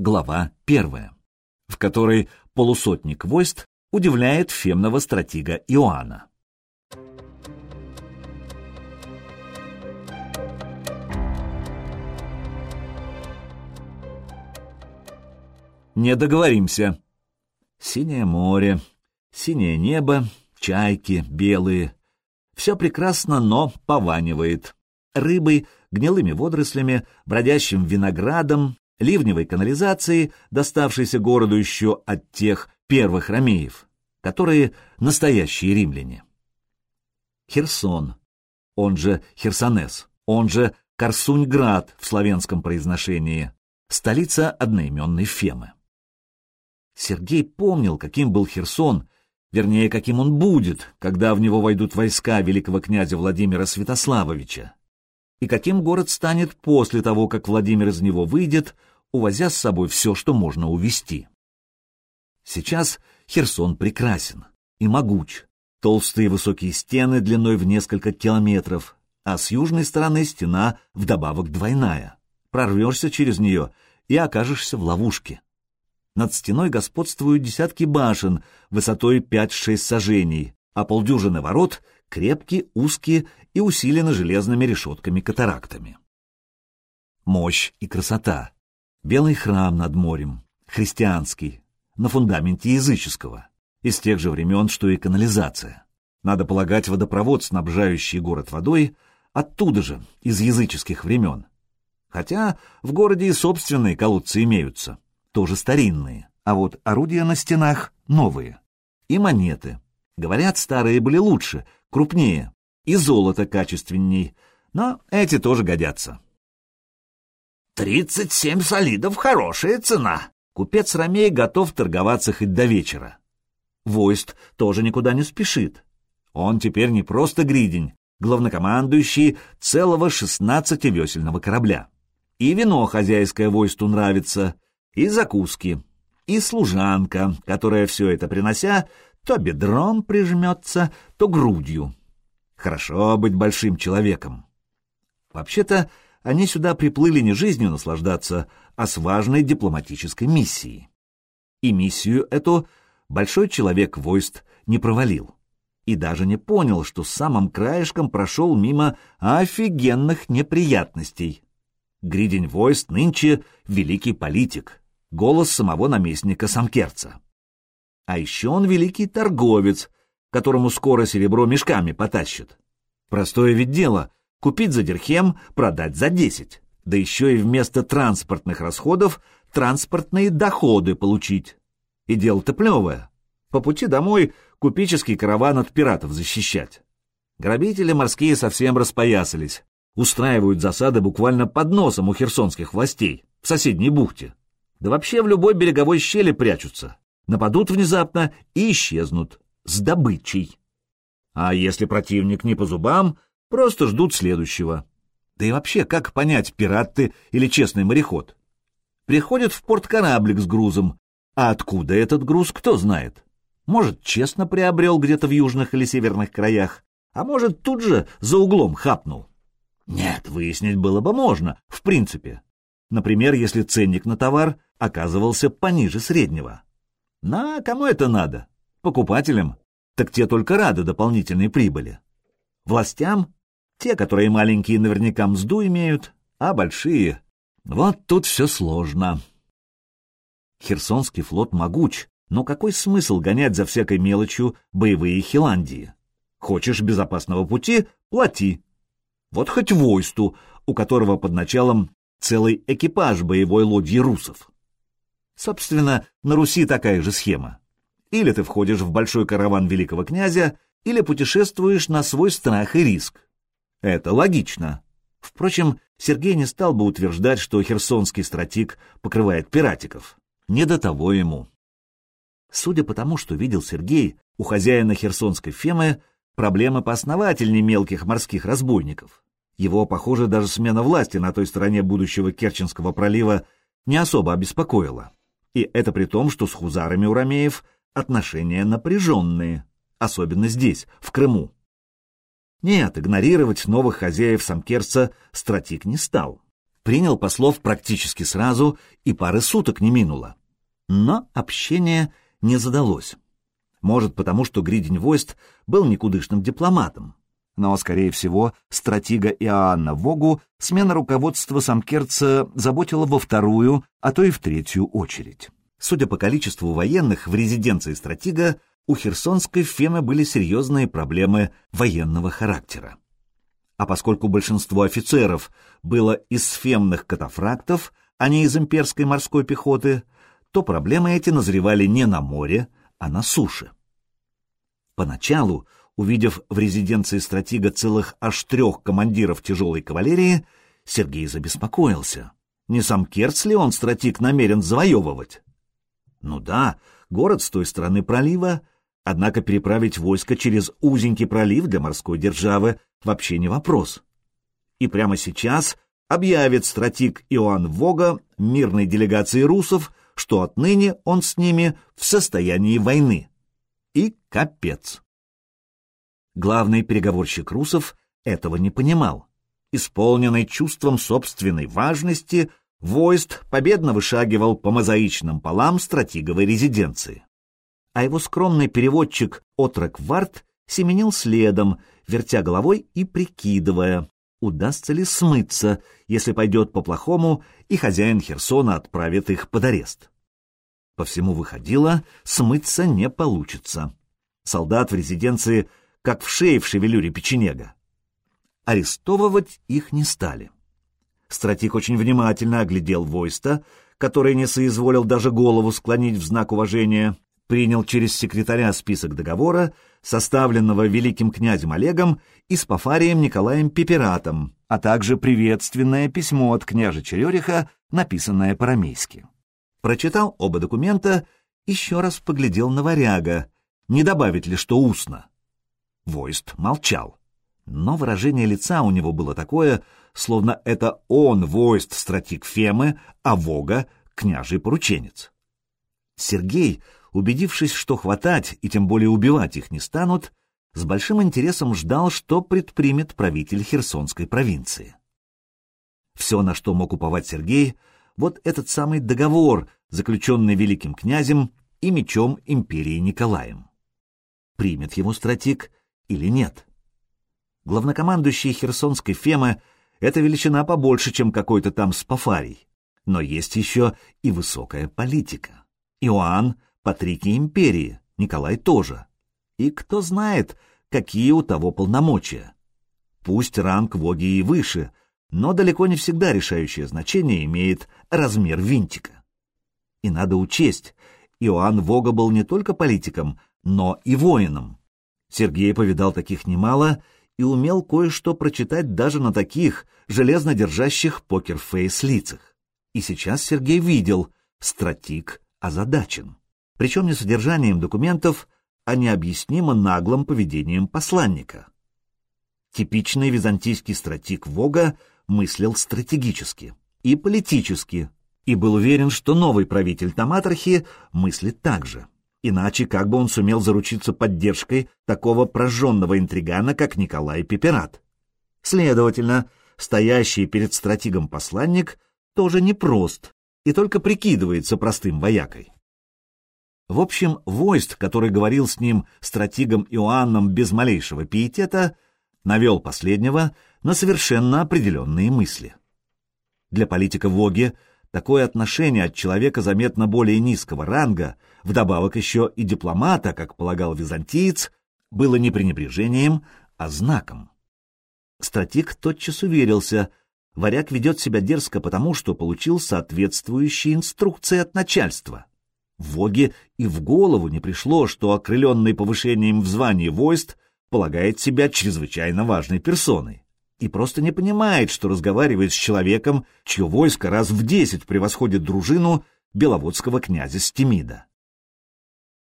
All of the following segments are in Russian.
Глава первая, в которой полусотник войск удивляет фемного стратега Иоанна. Не договоримся. Синее море, синее небо, чайки белые. Все прекрасно, но пованивает. Рыбой, гнилыми водорослями, бродящим виноградом, ливневой канализацией, доставшейся городу еще от тех первых ромеев, которые настоящие римляне. Херсон, он же Херсонес, он же Корсуньград в славянском произношении, столица одноименной Фемы. Сергей помнил, каким был Херсон, вернее, каким он будет, когда в него войдут войска великого князя Владимира Святославовича, и каким город станет после того, как Владимир из него выйдет, увозя с собой все, что можно увезти. Сейчас Херсон прекрасен и могуч, толстые высокие стены длиной в несколько километров, а с южной стороны стена вдобавок двойная. Прорвешься через нее и окажешься в ловушке. Над стеной господствуют десятки башен высотой 5-6 сажений, а полдюжины ворот крепкие, узкие и усилены железными решетками-катарактами. Мощь и красота. Белый храм над морем, христианский, на фундаменте языческого, из тех же времен, что и канализация. Надо полагать, водопровод, снабжающий город водой, оттуда же, из языческих времен. Хотя в городе и собственные колодцы имеются тоже старинные, а вот орудия на стенах новые. И монеты. Говорят, старые были лучше, крупнее, и золото качественней, но эти тоже годятся. «Тридцать семь солидов — хорошая цена!» Купец Ромей готов торговаться хоть до вечера. Войст тоже никуда не спешит. Он теперь не просто гридень, главнокомандующий целого шестнадцативесельного корабля. И вино хозяйское войсту нравится, и закуски, и служанка, которая все это принося, то бедром прижмется, то грудью. Хорошо быть большим человеком. Вообще-то они сюда приплыли не жизнью наслаждаться, а с важной дипломатической миссией. И миссию эту большой человек войст не провалил. И даже не понял, что самым краешком прошел мимо офигенных неприятностей. Гридень войст нынче великий политик, голос самого наместника Самкерца. А еще он великий торговец, которому скоро серебро мешками потащит. Простое ведь дело — купить за дирхем, продать за десять, да еще и вместо транспортных расходов транспортные доходы получить. И дело-то плевое. По пути домой купеческий караван от пиратов защищать. Грабители морские совсем распоясались, устраивают засады буквально под носом у херсонских властей в соседней бухте да вообще в любой береговой щели прячутся, нападут внезапно и исчезнут с добычей. А если противник не по зубам, просто ждут следующего. Да и вообще, как понять, пират ты или честный мореход? Приходит в порт кораблик с грузом, а откуда этот груз, кто знает? Может, честно приобрел где-то в южных или северных краях, а может, тут же за углом хапнул. Нет, выяснить было бы можно, в принципе. Например, если ценник на товар оказывался пониже среднего. На кому это надо? Покупателям? Так те только рады дополнительной прибыли. Властям? Те, которые маленькие наверняка мзду имеют, а большие... Вот тут все сложно. Херсонский флот могуч, но какой смысл гонять за всякой мелочью боевые Хиландии? Хочешь безопасного пути — плати. Вот хоть войсту, у которого под началом целый экипаж боевой лодьи русов. Собственно, на Руси такая же схема. Или ты входишь в большой караван великого князя, или путешествуешь на свой страх и риск. Это логично. Впрочем, Сергей не стал бы утверждать, что херсонский стратик покрывает пиратиков. Не до того ему. Судя по тому, что видел Сергей, у хозяина херсонской фемы проблемы поосновательней мелких морских разбойников. Его, похоже, даже смена власти на той стороне будущего Керченского пролива не особо обеспокоила. И это при том, что с хузарами у ромеев отношения напряженные, особенно здесь, в Крыму. Нет, игнорировать новых хозяев Самкерца стратик не стал. принял послов практически сразу, и пары суток не минуло. Но общение не задалось. Может, потому что Гридень Войст был никудышным дипломатом. Но, скорее всего, стратега Иоанна Вогу смена руководства Самкерца заботила во вторую, а то и в третью очередь. Судя по количеству военных в резиденции стратега, у Херсонской Фемы были серьезные проблемы военного характера. А поскольку большинство офицеров было из фемных катафрактов, а не из имперской морской пехоты, то проблемы эти назревали не на море, а на суше. Поначалу Увидев в резиденции стратега целых аж трех командиров тяжелой кавалерии, Сергей забеспокоился. Не сам Керц ли он, стратег, намерен завоевывать? Ну да, город с той стороны пролива, однако переправить войско через узенький пролив для морской державы вообще не вопрос. И прямо сейчас объявит стратег Иоанн Вога мирной делегации русов, что отныне он с ними в состоянии войны. И капец. Главный переговорщик русов этого не понимал. Исполненный чувством собственной важности, Войст победно вышагивал по мозаичным полам стратеговой резиденции. А его скромный переводчик Отрок Варт семенил следом, вертя головой и прикидывая, удастся ли смыться, если пойдет по-плохому, и хозяин Херсона отправит их под арест. По всему выходило, смыться не получится. Солдат в резиденции как в шее в шевелюре печенега. Арестовывать их не стали. Стратик очень внимательно оглядел Войста, который не соизволил даже голову склонить в знак уважения, принял через секретаря список договора, составленного великим князем Олегом и с Пафарием Николаем Пеператом, а также приветственное письмо от княжа Черериха, написанное по-рамейски. Прочитал оба документа, еще раз поглядел на варяга, не добавить ли что устно. Войст молчал. Но выражение лица у него было такое, словно это он, Войст, стратик Фемы, а Вога — княжий порученец. Сергей, убедившись, что хватать и тем более убивать их не станут, с большим интересом ждал, что предпримет правитель Херсонской провинции. Все, на что мог уповать Сергей, вот этот самый договор, заключенный великим князем и мечом империи Николаем. Примет его стратик — или нет. Главнокомандующий Херсонской Фемы — это величина побольше, чем какой-то там спафарий. Но есть еще и высокая политика. Иоанн — Патрики империи, Николай тоже. И кто знает, какие у того полномочия. Пусть ранг Воги и выше, но далеко не всегда решающее значение имеет размер винтика. И надо учесть, Иоанн Вога был не только политиком, но и воином. Сергей повидал таких немало и умел кое-что прочитать даже на таких, железно держащих покерфейс лицах. И сейчас Сергей видел, стратик озадачен. Причем не содержанием документов, а необъяснимо наглым поведением посланника. Типичный византийский стратик Вога мыслил стратегически и политически, и был уверен, что новый правитель Таматрахи мыслит так же. Иначе как бы он сумел заручиться поддержкой такого прожженного интригана, как Николай Пеперат? Следовательно, стоящий перед стратегом посланник тоже непрост и только прикидывается простым воякой. В общем, войст, который говорил с ним стратегом Иоанном без малейшего пиетета, навел последнего на совершенно определенные мысли. Для политика Воги Такое отношение от человека заметно более низкого ранга, вдобавок еще и дипломата, как полагал византиец, было не пренебрежением, а знаком. Стратик тотчас уверился, варяг ведет себя дерзко потому, что получил соответствующие инструкции от начальства. Воге и в голову не пришло, что окрыленный повышением в звании войст полагает себя чрезвычайно важной персоной и просто не понимает, что разговаривает с человеком, чье войско раз в десять превосходит дружину беловодского князя Стемида.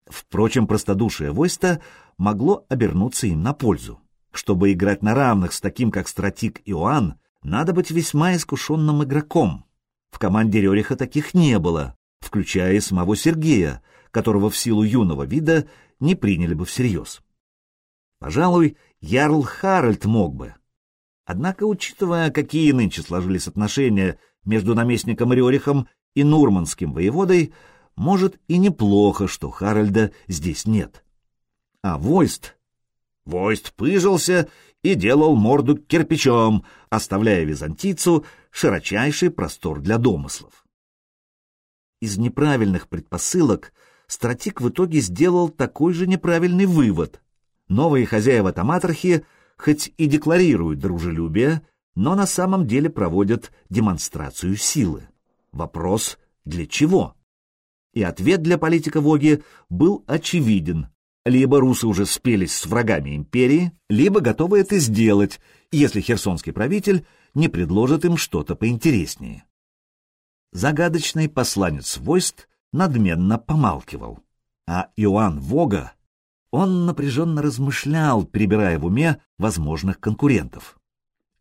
Впрочем, простодушие войста могло обернуться им на пользу. Чтобы играть на равных с таким, как стратик Иоанн, надо быть весьма искушенным игроком. В команде Рериха таких не было, включая и самого Сергея, которого в силу юного вида не приняли бы всерьез. Пожалуй, Ярл Харальд мог бы, Однако, учитывая, какие нынче сложились отношения между наместником Рерихом и Нурманским воеводой, может и неплохо, что Харальда здесь нет. А Войст... Войст пыжился и делал морду кирпичом, оставляя византийцу широчайший простор для домыслов. Из неправильных предпосылок стратик в итоге сделал такой же неправильный вывод. Новые хозяева Таматрахи хоть и декларируют дружелюбие, но на самом деле проводят демонстрацию силы. Вопрос «для чего?» И ответ для политика Воги был очевиден. Либо русы уже спелись с врагами империи, либо готовы это сделать, если херсонский правитель не предложит им что-то поинтереснее. Загадочный посланец войст надменно помалкивал, а Иоанн Вога он напряженно размышлял, перебирая в уме возможных конкурентов.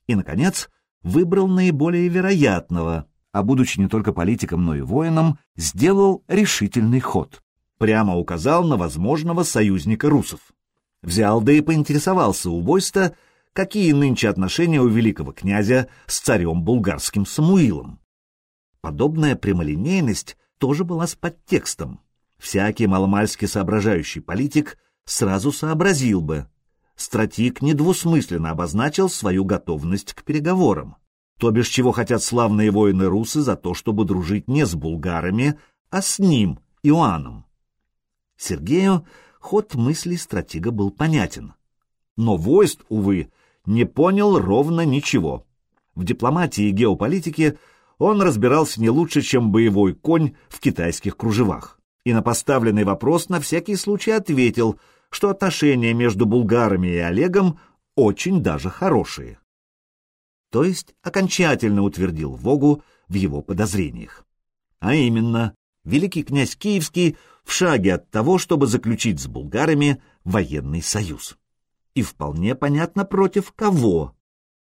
И, наконец, выбрал наиболее вероятного, а, будучи не только политиком, но и воином, сделал решительный ход. Прямо указал на возможного союзника русов. Взял да и поинтересовался у Бойста, какие нынче отношения у великого князя с царем булгарским Самуилом. Подобная прямолинейность тоже была с подтекстом. Всякий маломальски соображающий политик сразу сообразил бы. Стратик недвусмысленно обозначил свою готовность к переговорам. То бишь, чего хотят славные воины-русы за то, чтобы дружить не с булгарами, а с ним, Иоанном. Сергею ход мыслей стратега был понятен. Но войст, увы, не понял ровно ничего. В дипломатии и геополитике он разбирался не лучше, чем боевой конь в китайских кружевах. И на поставленный вопрос на всякий случай ответил — что отношения между булгарами и Олегом очень даже хорошие. То есть окончательно утвердил Вогу в его подозрениях. А именно, великий князь Киевский в шаге от того, чтобы заключить с булгарами военный союз. И вполне понятно, против кого.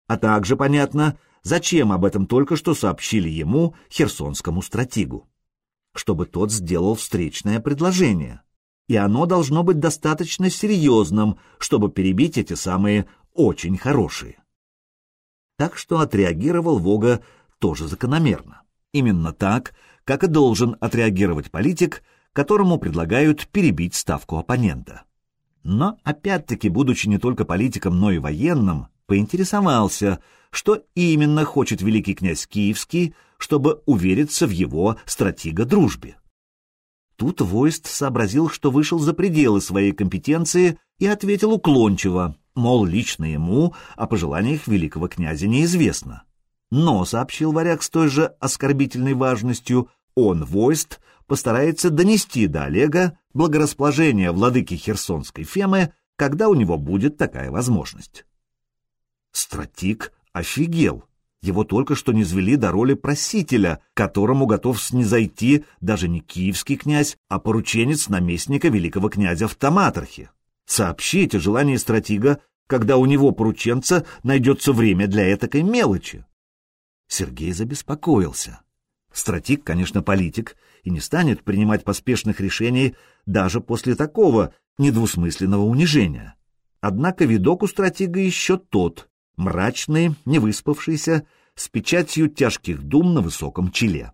А также понятно, зачем об этом только что сообщили ему, херсонскому стратегу. Чтобы тот сделал встречное предложение и оно должно быть достаточно серьезным, чтобы перебить эти самые очень хорошие. Так что отреагировал Вога тоже закономерно. Именно так, как и должен отреагировать политик, которому предлагают перебить ставку оппонента. Но, опять-таки, будучи не только политиком, но и военным, поинтересовался, что именно хочет великий князь Киевский, чтобы увериться в его стратего-дружбе. Тут Войст сообразил, что вышел за пределы своей компетенции и ответил уклончиво, мол, лично ему о пожеланиях великого князя неизвестно. Но, сообщил варяг с той же оскорбительной важностью, он, Войст, постарается донести до Олега благорасположение владыки Херсонской Фемы, когда у него будет такая возможность. Стратик офигел. Его только что низвели до роли просителя, которому готов снизойти даже не киевский князь, а порученец наместника великого князя в Таматрахе. Сообщить о желании стратега, когда у него порученца найдется время для этакой мелочи. Сергей забеспокоился. Стратег, конечно, политик, и не станет принимать поспешных решений даже после такого недвусмысленного унижения. Однако видок у стратега еще тот, мрачный, невыспавшийся, с печатью тяжких дум на высоком челе.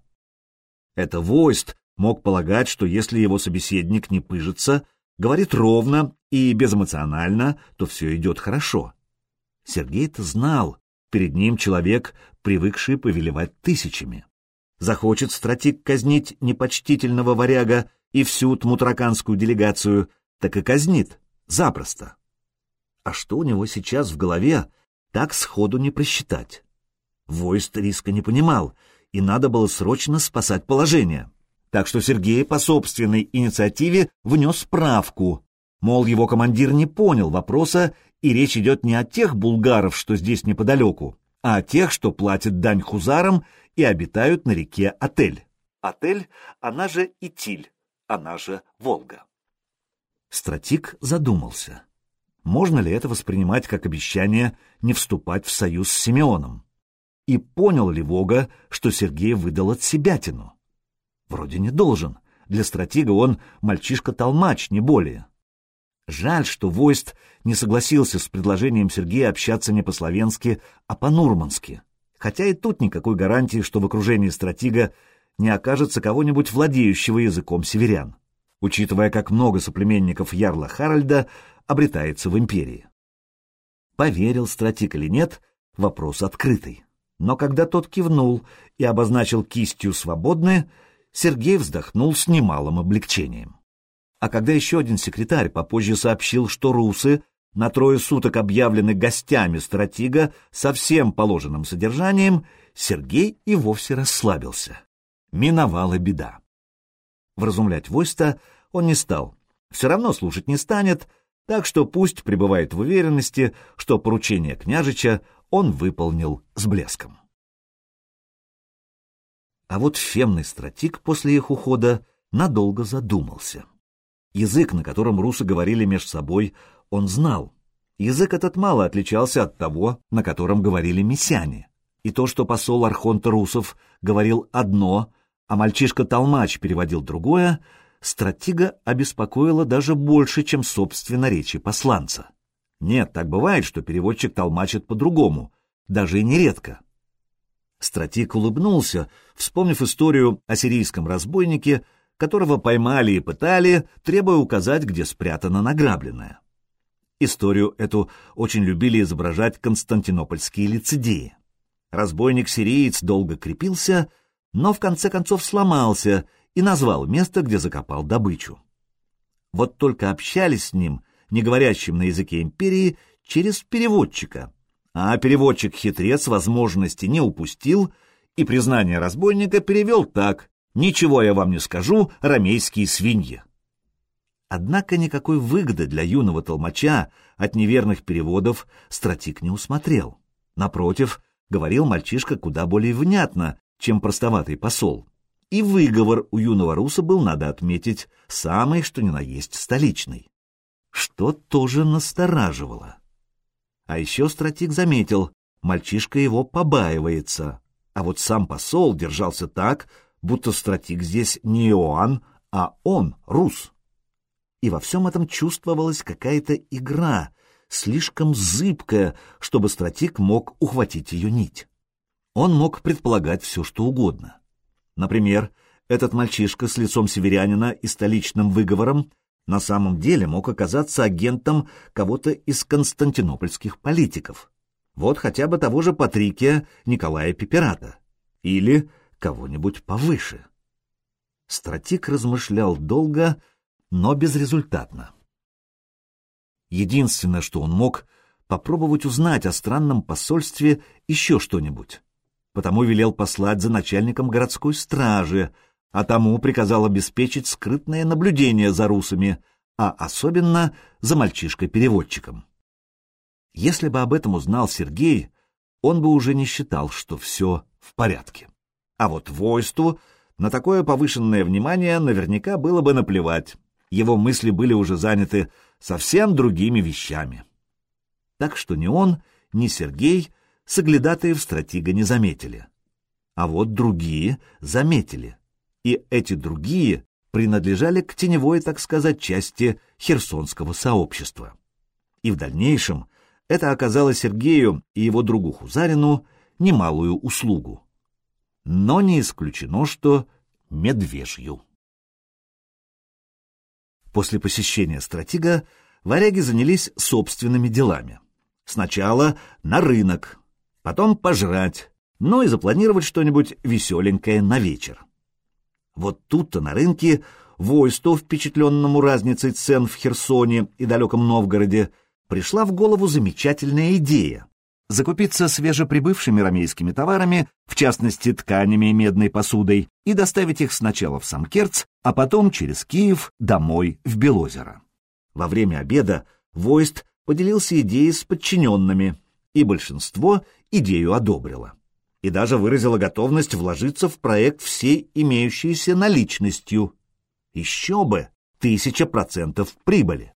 Это войст мог полагать, что если его собеседник не пыжится, говорит ровно и безэмоционально, то все идет хорошо. Сергей-то знал, перед ним человек, привыкший повелевать тысячами. Захочет стратик казнить непочтительного варяга и всю тмутраканскую делегацию, так и казнит, запросто. А что у него сейчас в голове, так сходу не просчитать. Войст риска не понимал, и надо было срочно спасать положение. Так что Сергей по собственной инициативе внес справку. Мол, его командир не понял вопроса, и речь идет не о тех булгаров, что здесь неподалеку, а о тех, что платят дань хузарам и обитают на реке Отель. Отель, она же Итиль, она же Волга. Стратик задумался можно ли это воспринимать как обещание не вступать в союз с Симеоном? И понял ли Вога, что Сергей выдал от себя тяну? Вроде не должен. Для стратега он мальчишка-толмач, не более. Жаль, что Войст не согласился с предложением Сергея общаться не по-славянски, а по-нурмански. Хотя и тут никакой гарантии, что в окружении стратега не окажется кого-нибудь владеющего языком северян, учитывая, как много соплеменников Ярла Харальда обретается в империи. Поверил стратег или нет, вопрос открытый. Но когда тот кивнул и обозначил кистью «свободное», Сергей вздохнул с немалым облегчением. А когда еще один секретарь попозже сообщил, что русы на трое суток объявлены гостями стратега со всем положенным содержанием, Сергей и вовсе расслабился. Миновала беда. Вразумлять Войста он не стал. Все равно слушать не станет, так что пусть пребывает в уверенности, что поручение княжича он выполнил с блеском. А вот фемный стратик после их ухода надолго задумался. Язык, на котором русы говорили между собой, он знал. Язык этот мало отличался от того, на котором говорили мессиане. И то, что посол Архонта русов говорил одно, а мальчишка-толмач переводил другое, стратега обеспокоило даже больше, чем собственно речи посланца. Нет, так бывает, что переводчик толмачит по-другому, даже и нередко. Стратик улыбнулся, вспомнив историю о сирийском разбойнике, которого поймали и пытали, требуя указать, где спрятано награбленное. Историю эту очень любили изображать константинопольские лицедеи. Разбойник-сириец долго крепился, но в конце концов сломался и назвал место, где закопал добычу. Вот только общались с ним, не говорящим на языке империи, через переводчика, а переводчик-хитрец возможности не упустил и признание разбойника перевел так «Ничего я вам не скажу, рамейские свиньи». Однако никакой выгоды для юного толмача от неверных переводов стратик не усмотрел. Напротив, говорил мальчишка куда более внятно, чем простоватый посол. И выговор у юного руса был, надо отметить, самый, что ни на есть, столичный. Что тоже настораживало. А еще стратик заметил, мальчишка его побаивается, а вот сам посол держался так, будто стратик здесь не Иоанн, а он, рус. И во всем этом чувствовалась какая-то игра, слишком зыбкая, чтобы стратик мог ухватить ее нить. Он мог предполагать все, что угодно. Например, этот мальчишка с лицом северянина и столичным выговором на самом деле мог оказаться агентом кого-то из константинопольских политиков. Вот хотя бы того же Патрикия Николая Пеперата. Или кого-нибудь повыше. Стратик размышлял долго, но безрезультатно. Единственное, что он мог, попробовать узнать о странном посольстве еще что-нибудь. Потому велел послать за начальником городской стражи, а тому приказал обеспечить скрытное наблюдение за русами, а особенно за мальчишкой-переводчиком. Если бы об этом узнал Сергей, он бы уже не считал, что все в порядке. А вот войству на такое повышенное внимание наверняка было бы наплевать. Его мысли были уже заняты совсем другими вещами. Так что ни он, ни Сергей соглядатаев стратега не заметили. А вот другие заметили и эти другие принадлежали к теневой, так сказать, части херсонского сообщества. И в дальнейшем это оказало Сергею и его другу Хузарину немалую услугу. Но не исключено, что медвежью. После посещения стратега варяги занялись собственными делами. Сначала на рынок, потом пожрать, ну и запланировать что-нибудь веселенькое на вечер. Вот тут-то на рынке войсту, впечатленному разницей цен в Херсоне и далеком Новгороде, пришла в голову замечательная идея — закупиться свежеприбывшими рамейскими товарами, в частности тканями и медной посудой, и доставить их сначала в Самкерц, а потом через Киев домой в Белозеро. Во время обеда войст поделился идеей с подчиненными, и большинство идею одобрило и даже выразила готовность вложиться в проект всей имеющейся наличностью. Еще бы! Тысяча процентов прибыли.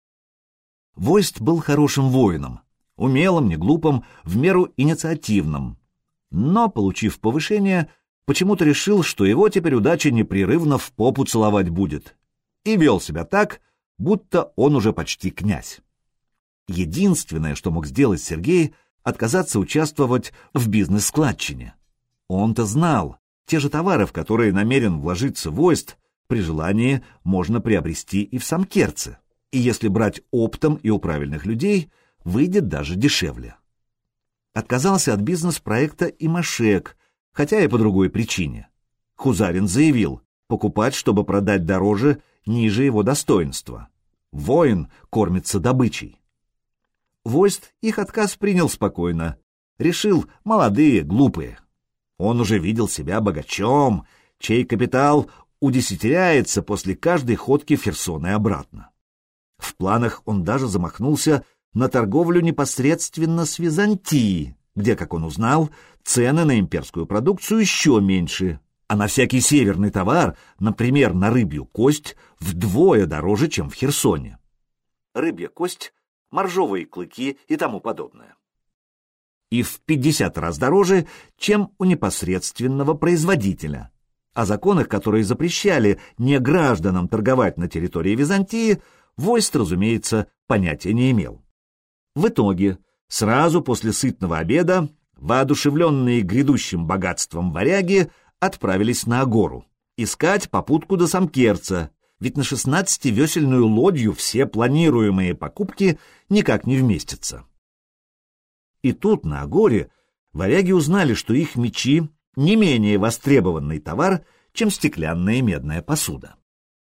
Войст был хорошим воином, умелым, неглупым, в меру инициативным. Но, получив повышение, почему-то решил, что его теперь удача непрерывно в попу целовать будет. И вел себя так, будто он уже почти князь. Единственное, что мог сделать Сергей, отказаться участвовать в бизнес-складчине. Он-то знал, те же товары, в которые намерен вложиться войст, при желании можно приобрести и в Самкерце, и если брать оптом и у правильных людей, выйдет даже дешевле. Отказался от бизнес-проекта и Машек, хотя и по другой причине. Хузарин заявил, покупать, чтобы продать дороже, ниже его достоинства. Воин кормится добычей. Войст их отказ принял спокойно. Решил, молодые, глупые. Он уже видел себя богачом, чей капитал удесятеряется после каждой ходки Ферсона и обратно. В планах он даже замахнулся на торговлю непосредственно с Византией, где, как он узнал, цены на имперскую продукцию еще меньше, а на всякий северный товар, например, на рыбью кость, вдвое дороже, чем в Херсоне. Рыбья кость, моржовые клыки и тому подобное. И в 50 раз дороже, чем у непосредственного производителя. О законах, которые запрещали не гражданам торговать на территории Византии, Войст, разумеется, понятия не имел. В итоге, сразу после сытного обеда, воодушевленные грядущим богатством варяги отправились на Агору, искать попутку до Самкерца, ведь на шестнадцативесельную лодью все планируемые покупки никак не вместятся. И тут, на Агоре, варяги узнали, что их мечи не менее востребованный товар, чем стеклянная и медная посуда.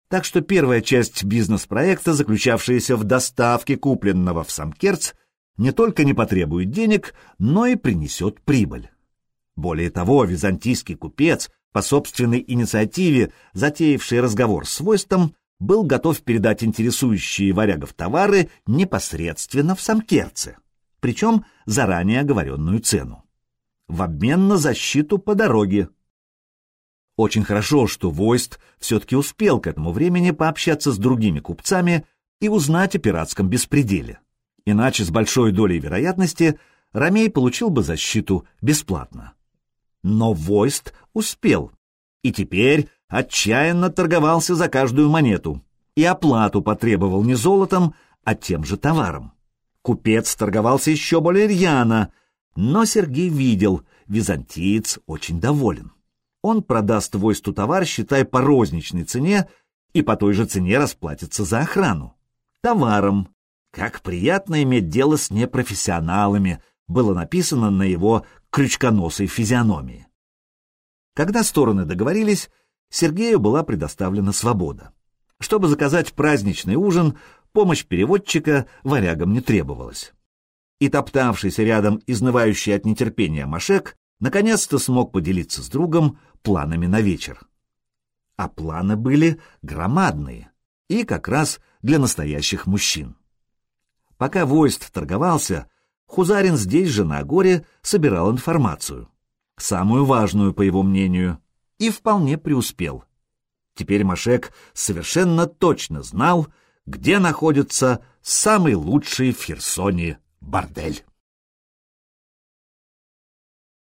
Так что первая часть бизнес-проекта, заключавшаяся в доставке купленного в Самкерц, не только не потребует денег, но и принесет прибыль. Более того, византийский купец, по собственной инициативе, затеявший разговор с Войстом, был готов передать интересующие варягов товары непосредственно в Самкерце, причем заранее оговоренную цену, в обмен на защиту по дороге. Очень хорошо, что Войст все-таки успел к этому времени пообщаться с другими купцами и узнать о пиратском беспределе. Иначе с большой долей вероятности Ромей получил бы защиту бесплатно. Но Войст успел, и теперь отчаянно торговался за каждую монету и оплату потребовал не золотом, а тем же товаром. Купец торговался еще более рьяно, но Сергей видел, византиец очень доволен. Он продаст Войсту товар, считай, по розничной цене, и по той же цене расплатится за охрану. Товаром. Как приятно иметь дело с непрофессионалами, было написано на его крючконосой физиономии. Когда стороны договорились, Сергею была предоставлена свобода. Чтобы заказать праздничный ужин, помощь переводчика варягам не требовалась. И топтавшийся рядом изнывающий от нетерпения Машек наконец-то смог поделиться с другом планами на вечер. А планы были громадные и как раз для настоящих мужчин. Пока войст торговался, Хузарин здесь же, на горе, собирал информацию. Самую важную, по его мнению, и вполне преуспел. Теперь Машек совершенно точно знал, где находится самый лучший в Херсоне бордель.